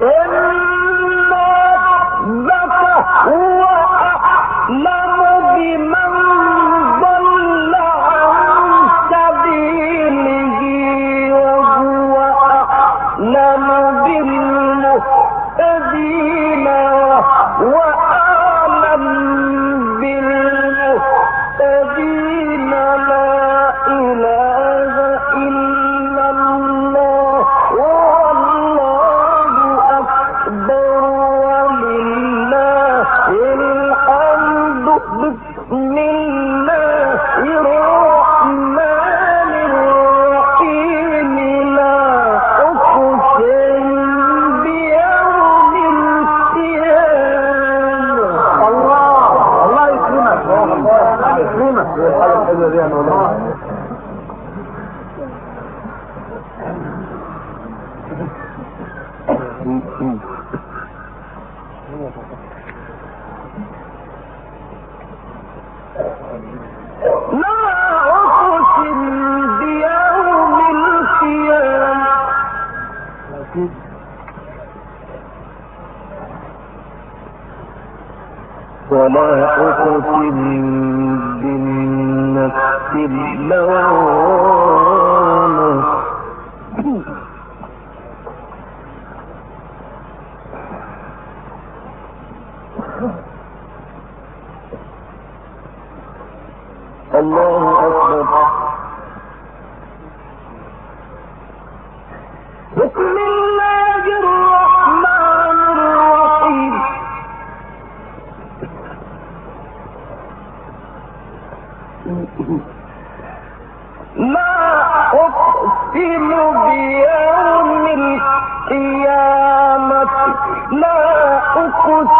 Then ولا أقسم بالنفس اللوامة الله أكبر. بسم الله الرحمن الرحيم. ما أقسم بيوم القيامة لا أقسم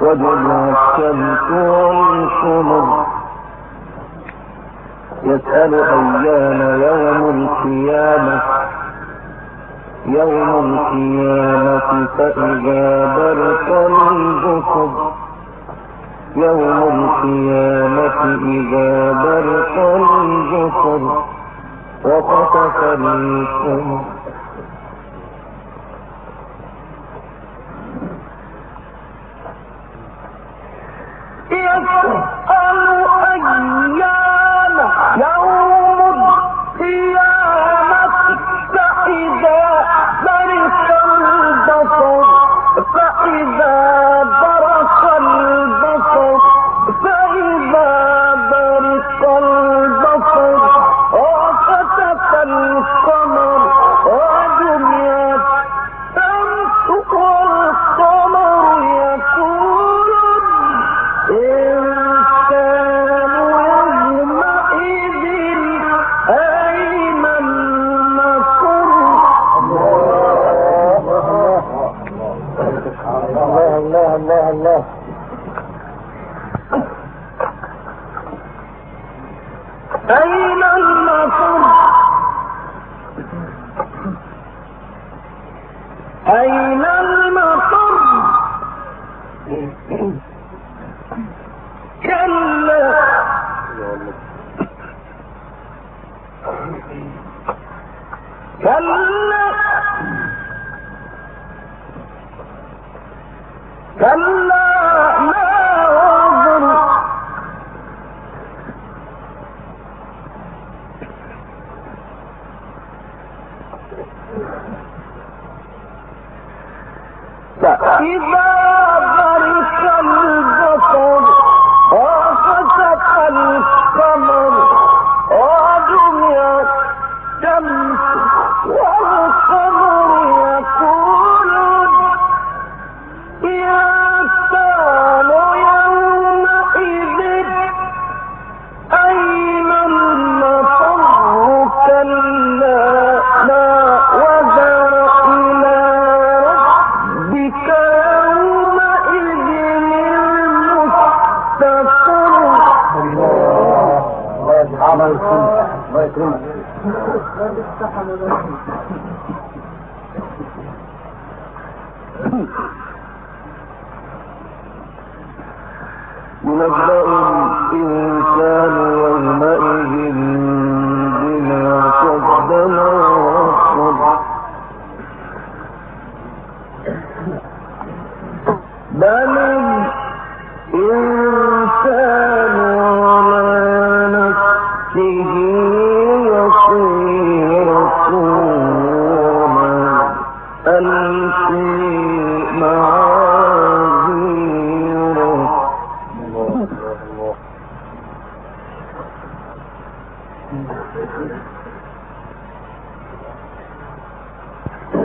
وإذا الشمس والشمر يسأل أيام يوم القيامة يوم القيامة فإذا برق الجسد يوم القيامة إذا برق الجسد وقطف القمر أين المطر؟ كلا. كلا. كلا. لا وزر Thank you. Yeah. يسلمك الله يكرمك ينبأ الإنسان يومئذ بما قدم وأخر بل الإنسان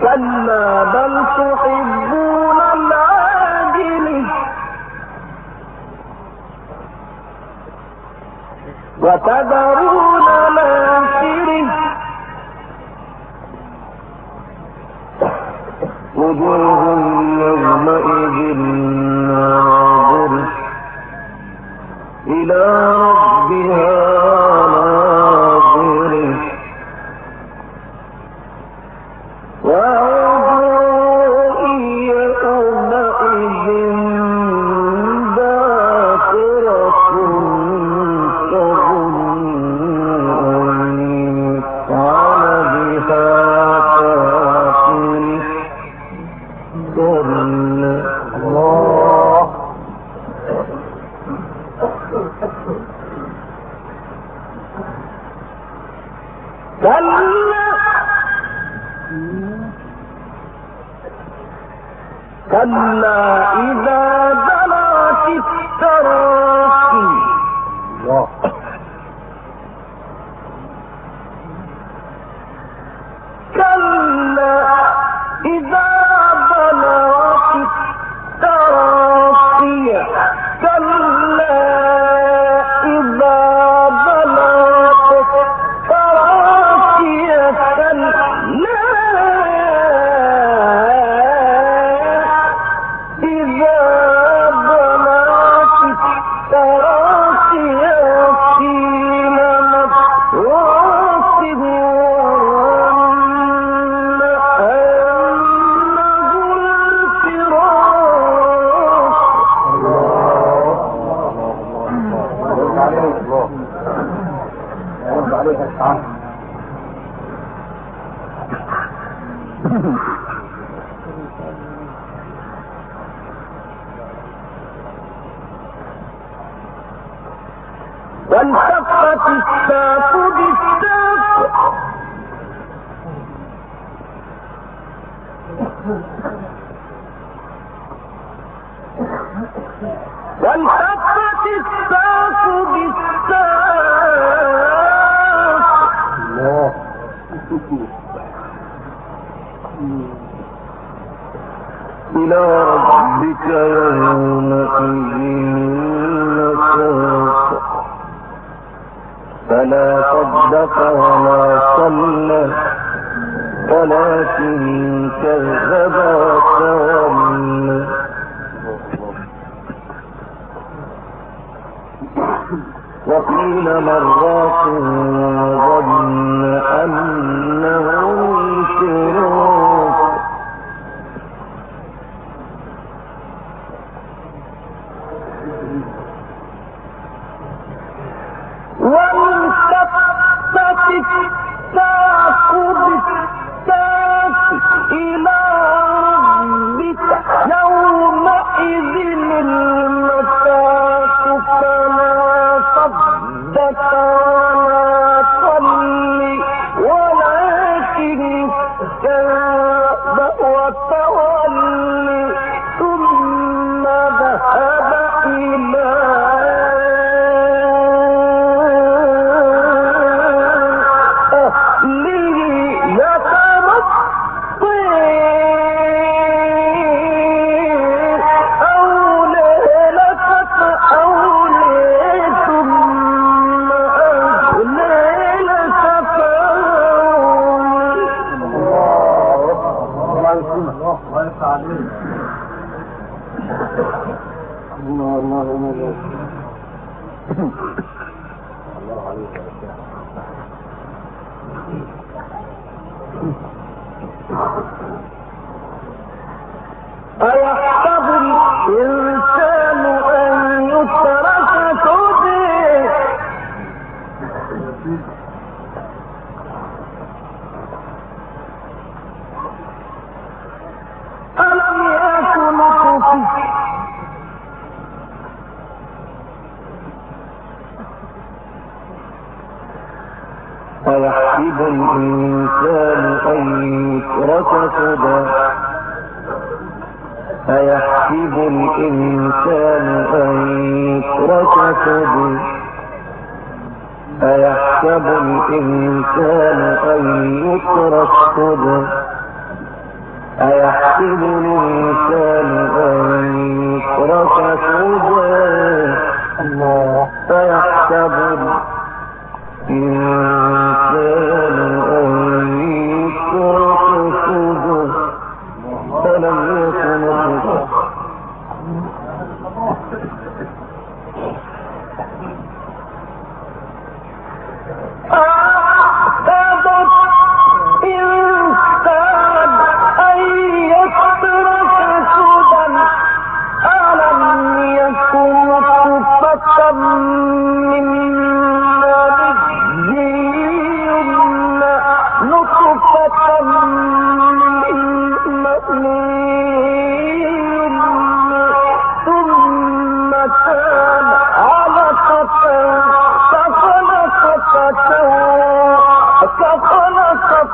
كلا بل تحبون العاجل. وتذرون الآخر. وجوه يومئذ ناظر إلى ربها كلا. إذا والتفت الساق بالساق والتفت الساق بالساق الله. إلى ربك يومئذ المساق فلا صدق ولا صلى ولكن كذب وتولى. وقيل مرات عليك الله الله الله الله عليك يا شيخ أيحسب الإنسان أن يترك سدى الإنسان أن يترك سدى. أيحسب الإنسان أن يترك سدى. أيحسب الإنسان أن يترك سدى. أيحسب الإنسان أن يترك سدى. الله. أيحسب الإنسان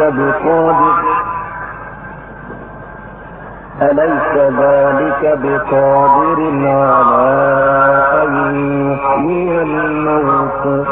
بقادر أليس ذلك بقادر على أن يحيي الموت؟